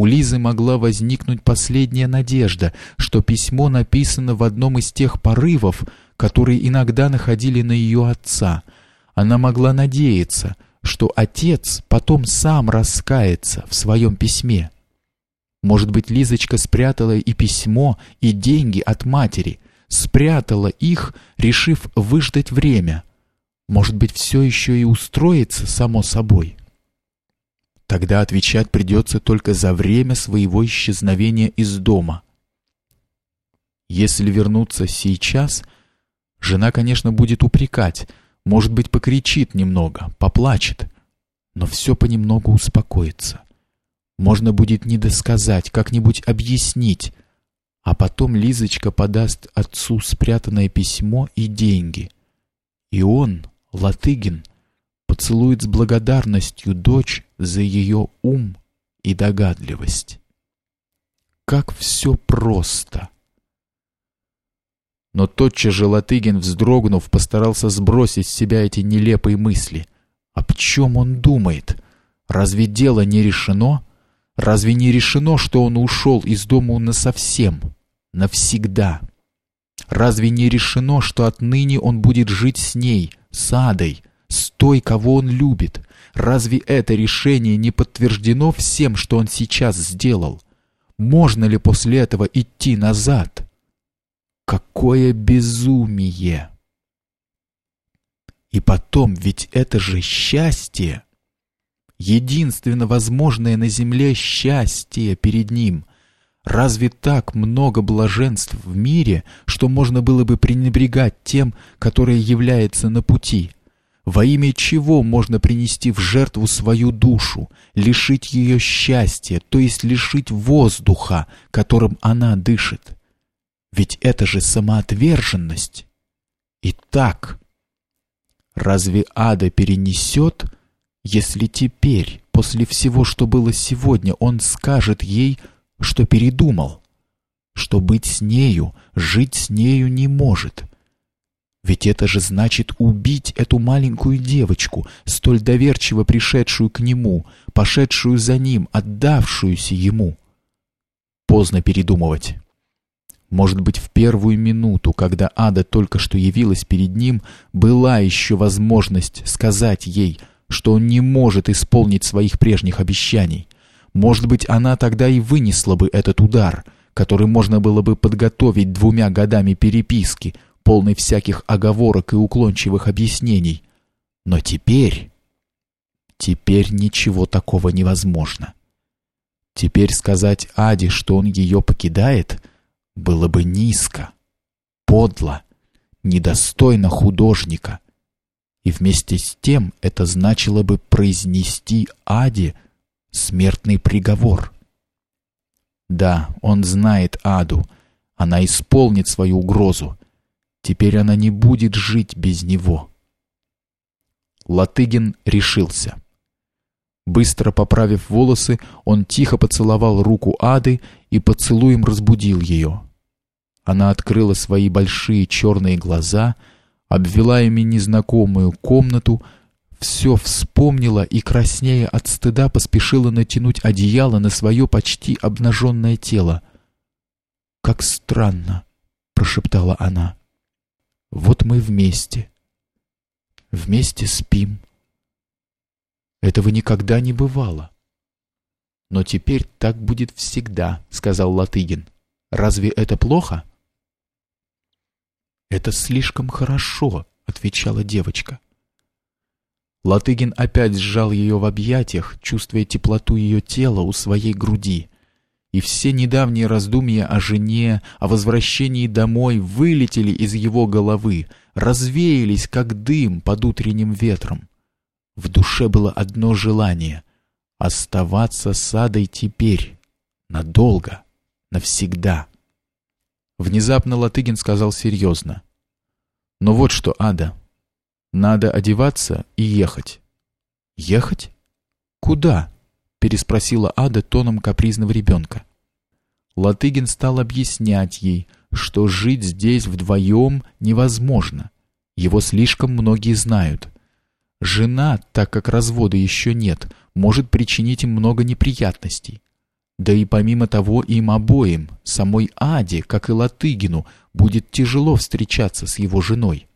У Лизы могла возникнуть последняя надежда, что письмо написано в одном из тех порывов, которые иногда находили на ее отца. Она могла надеяться, что отец потом сам раскается в своем письме. Может быть, Лизочка спрятала и письмо, и деньги от матери, спрятала их, решив выждать время. Может быть, все еще и устроится само собой. Тогда отвечать придется только за время своего исчезновения из дома. Если вернуться сейчас, жена, конечно, будет упрекать, может быть, покричит немного, поплачет, но все понемногу успокоится. Можно будет недосказать, как-нибудь объяснить, а потом Лизочка подаст отцу спрятанное письмо и деньги. И он, Латыгин, поцелует с благодарностью дочь за ее ум и догадливость. Как все просто! Но тотчас же Латыгин, вздрогнув, постарался сбросить с себя эти нелепые мысли. Об чем он думает? Разве дело не решено? Разве не решено, что он ушел из дома насовсем, навсегда? Разве не решено, что отныне он будет жить с ней, с Адой, с той, кого он любит? Разве это решение не подтверждено всем, что он сейчас сделал? Можно ли после этого идти назад? Какое безумие! И потом, ведь это же счастье! единственно возможное на земле счастье перед ним. Разве так много блаженств в мире, что можно было бы пренебрегать тем, которое является на пути? Во имя чего можно принести в жертву свою душу, лишить ее счастья, то есть лишить воздуха, которым она дышит? Ведь это же самоотверженность. Итак, разве ада перенесет если теперь, после всего, что было сегодня, он скажет ей, что передумал, что быть с нею, жить с нею не может. Ведь это же значит убить эту маленькую девочку, столь доверчиво пришедшую к нему, пошедшую за ним, отдавшуюся ему. Поздно передумывать. Может быть, в первую минуту, когда Ада только что явилась перед ним, была еще возможность сказать ей — что он не может исполнить своих прежних обещаний. Может быть, она тогда и вынесла бы этот удар, который можно было бы подготовить двумя годами переписки, полной всяких оговорок и уклончивых объяснений. Но теперь... Теперь ничего такого невозможно. Теперь сказать Аде, что он ее покидает, было бы низко, подло, недостойно художника — и вместе с тем это значило бы произнести Аде смертный приговор. Да, он знает Аду, она исполнит свою угрозу. Теперь она не будет жить без него. Латыгин решился. Быстро поправив волосы, он тихо поцеловал руку Ады и поцелуем разбудил ее. Она открыла свои большие черные глаза — обвела ими незнакомую комнату, все вспомнила и, краснея от стыда, поспешила натянуть одеяло на свое почти обнаженное тело. «Как странно!» — прошептала она. «Вот мы вместе. Вместе спим. Этого никогда не бывало». «Но теперь так будет всегда», — сказал Латыгин. «Разве это плохо?» «Это слишком хорошо», — отвечала девочка. Латыгин опять сжал ее в объятиях, чувствуя теплоту ее тела у своей груди. И все недавние раздумья о жене, о возвращении домой вылетели из его головы, развеялись, как дым под утренним ветром. В душе было одно желание — оставаться с Адой теперь, надолго, навсегда. Внезапно Латыгин сказал серьезно. «Но вот что, Ада, надо одеваться и ехать». «Ехать? Куда?» — переспросила Ада тоном капризного ребенка. Латыгин стал объяснять ей, что жить здесь вдвоем невозможно. Его слишком многие знают. Жена, так как развода еще нет, может причинить им много неприятностей. Да и помимо того им обоим, самой Аде, как и Латыгину, будет тяжело встречаться с его женой.